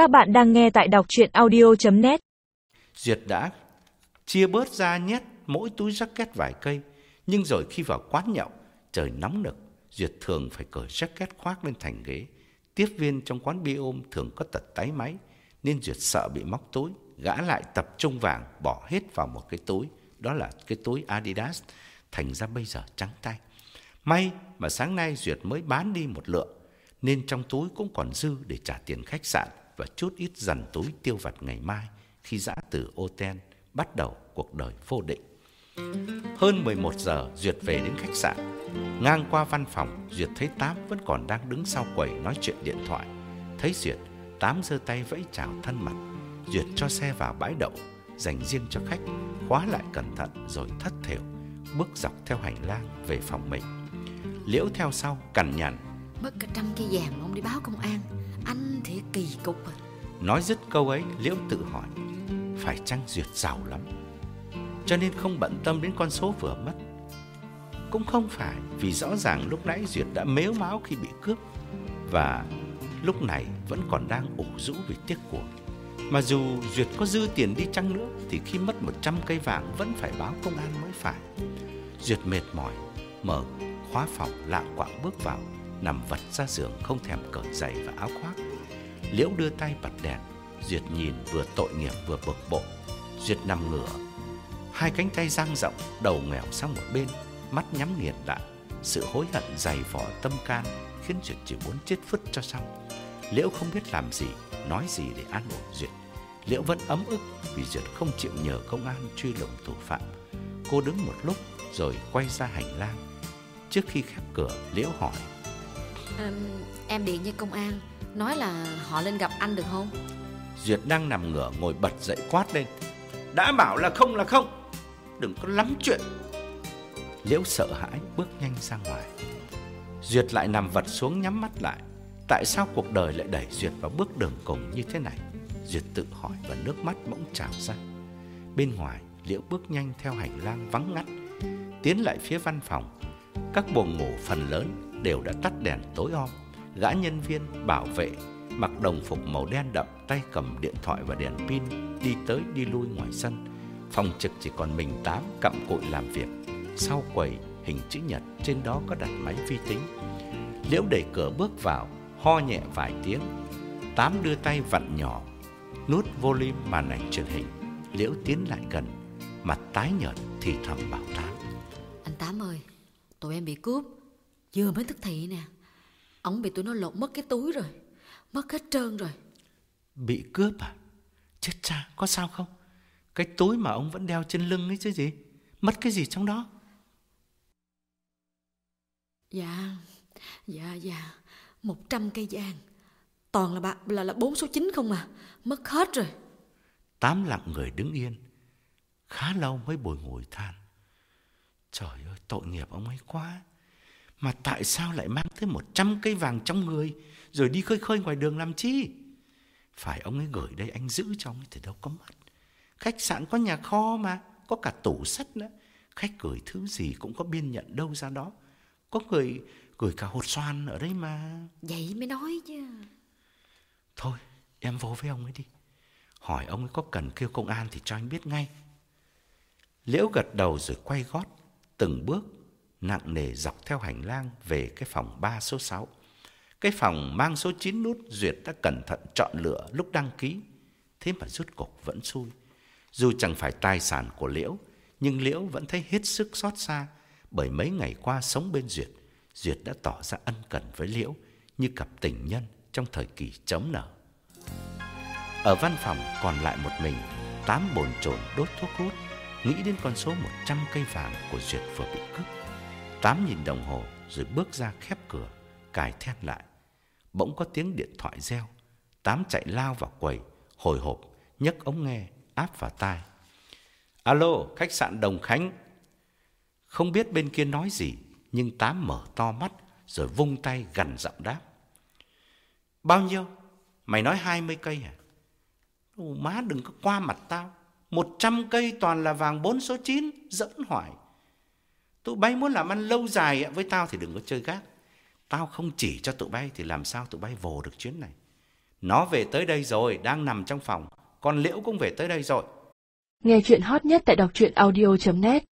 Các bạn đang nghe tại đọc chuyện audio.net Duyệt đã chia bớt ra nhét mỗi túi jacket vài cây. Nhưng rồi khi vào quán nhậu, trời nóng nực, Duyệt thường phải cởi jacket khoác lên thành ghế. Tiếp viên trong quán bia ôm thường có tật tái máy, nên Duyệt sợ bị móc túi. Gã lại tập trung vàng bỏ hết vào một cái túi, đó là cái túi Adidas, thành ra bây giờ trắng tay. May mà sáng nay Duyệt mới bán đi một lượng, nên trong túi cũng còn dư để trả tiền khách sạn và chút ít dằn túi tiêu vặt ngày mai khi dã từ ô ten bắt đầu cuộc đời vô định. Hơn 11 giờ Duyệt về đến khách sạn. Ngang qua văn phòng, Duyệt thấy Tám vẫn còn đang đứng sau quầy nói chuyện điện thoại. Thấy Duyệt, Tám giơ tay vẫy chào thân mật. Duyệt cho xe vào bãi đậu, dành riêng cho khách, khóa lại cẩn thận rồi thất thểu, bước dọc theo hành lang về phòng mình. Liễu theo sau cằn nhằn Mất cả trăm cây vàng mà ông đi báo công an Anh kỳ cục à Nói dứt câu ấy, Liễu tự hỏi, phải chăng Duyệt giàu lắm? Cho nên không bận tâm đến con số vừa mất. Cũng không phải, vì rõ ràng lúc nãy Duyệt đã mếu máu khi bị cướp và lúc này vẫn còn đang ủ rũ vì tiếc cuộc Mà dù Duyệt có dư tiền đi chăng nữa thì khi mất 100 cây vàng vẫn phải báo công an mới phải. Duyệt mệt mỏi, mở khóa phòng lạng quạng bước vào, nằm vật ra giường không thèm cởi giày và áo khoác. Liễu đưa tay bật đèn, Duyệt nhìn vừa tội nghiệp vừa bực bội. Duyệt nằm ngửa, hai cánh tay dang rộng, đầu nghèo sang một bên, mắt nhắm nghiền lại. Sự hối hận dày vò tâm can khiến Duyệt chỉ muốn chết phứt cho xong. Liễu không biết làm gì, nói gì để an ủi Duyệt. Liễu vẫn ấm ức vì Duyệt không chịu nhờ công an truy lùng thủ phạm. Cô đứng một lúc rồi quay ra hành lang. Trước khi khép cửa, Liễu hỏi. à, Em điện với công an Nói là họ lên gặp anh được không Duyệt đang nằm ngửa ngồi bật dậy quát lên. Đã bảo là không là không, đừng có lắm chuyện. Liễu sợ hãi bước nhanh ra ngoài. Duyệt lại nằm vật xuống nhắm mắt lại. Tại sao cuộc đời lại đẩy Duyệt vào bước đường cùng như thế này? Duyệt tự hỏi và nước mắt bỗng trào ra. Bên ngoài, Liễu bước nhanh theo hành lang vắng ngắt, tiến lại phía văn phòng. Các buồng ngủ phần lớn đều đã tắt đèn tối om. Gã nhân viên bảo vệ mặc đồng phục màu đen đậm, tay cầm điện thoại và đèn pin đi tới đi lui ngoài sân. Phòng trực chỉ còn mình Tám cặm cụi làm việc. Sau quầy hình chữ nhật trên đó có đặt máy vi tính. Liễu đẩy cửa bước vào, ho nhẹ vài tiếng. Tám đưa tay vặn nhỏ nút volume màn ảnh truyền hình. Liễu tiến lại gần, mặt tái nhợt thì thầm bảo Tám. Anh Tám ơi Tụi em bị cướp Vừa mới thức thị nè Ông bị tụi nó lột mất cái túi rồi Mất hết trơn rồi Bị cướp à? Chết cha, có sao không? Cái túi mà ông vẫn đeo trên lưng ấy chứ gì? Mất cái gì trong đó? Dạ Dạ dạ Một trăm cây vàng Toàn là bạc là là bốn số chín không à Mất hết rồi Tám lặng người đứng yên. Khá lâu mới bồi ngồi than. Trời ơi, tội nghiệp ông ấy quá. Mà tại sao lại mang tới một trăm cây vàng trong người rồi đi khơi khơi ngoài đường làm chi? Phải ông ấy gửi đây anh giữ cho ông ấy thì đâu có mất. Khách sạn có nhà kho mà, có cả tủ sắt nữa. Khách gửi thứ gì cũng có biên nhận đâu ra đó. Có người gửi cả hột xoàn ở đây mà. Vậy mới nói chứ Thôi, em vô với ông ấy đi. Hỏi ông ấy có cần kêu công an thì cho anh biết ngay. Liễu gật đầu rồi quay gót, từng bước nặng nề dọc theo hành lang về cái phòng 3 số 6. Cái phòng mang số 9 nút Duyệt đã cẩn thận chọn lựa lúc đăng ký. Thế mà rút cục vẫn xui. Dù chẳng phải tài sản của Liễu, nhưng Liễu vẫn thấy hết sức xót xa bởi mấy ngày qua sống bên Duyệt. Duyệt đã tỏ ra ân cần với Liễu như cặp tình nhân trong thời kỳ chống nở. Ở văn phòng còn lại một mình, Tám bồn chồn đốt thuốc hút, nghĩ đến con số 100 cây vàng của Duyệt vừa bị cướp. Tám nhìn đồng hồ rồi bước ra khép cửa, cài then lại. Bỗng có tiếng điện thoại reo. Tám chạy lao vào quầy, hồi hộp, nhấc ống nghe, áp vào tai. Alo, khách sạn Đồng Khánh. Không biết bên kia nói gì, nhưng Tám mở to mắt rồi vung tay gằn giọng đáp. Bao nhiêu? Mày nói 20 cây à? Ồ, má đừng có qua mặt tao. 100 cây toàn là vàng 4 số 9, dẫn hoài. Tụi bay muốn làm ăn lâu dài với tao thì đừng có chơi gác. Tao không chỉ cho tụi bay thì làm sao tụi bay vồ được chuyến này. Nó về tới đây rồi, đang nằm trong phòng. Con Liễu cũng về tới đây rồi. Nghe chuyện hot nhất tại đọc truyện audio.net